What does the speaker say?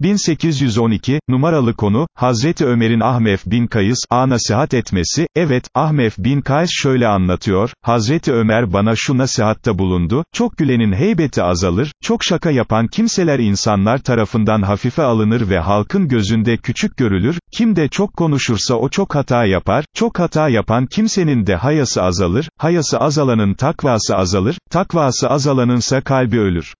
1812, numaralı konu, Hazreti Ömer'in Ahmef bin Kays, a nasihat etmesi, evet, Ahmef bin Kays şöyle anlatıyor, Hazreti Ömer bana şu nasihatta bulundu, çok gülenin heybeti azalır, çok şaka yapan kimseler insanlar tarafından hafife alınır ve halkın gözünde küçük görülür, kim de çok konuşursa o çok hata yapar, çok hata yapan kimsenin de hayası azalır, hayası azalanın takvası azalır, takvası azalanınsa kalbi ölür.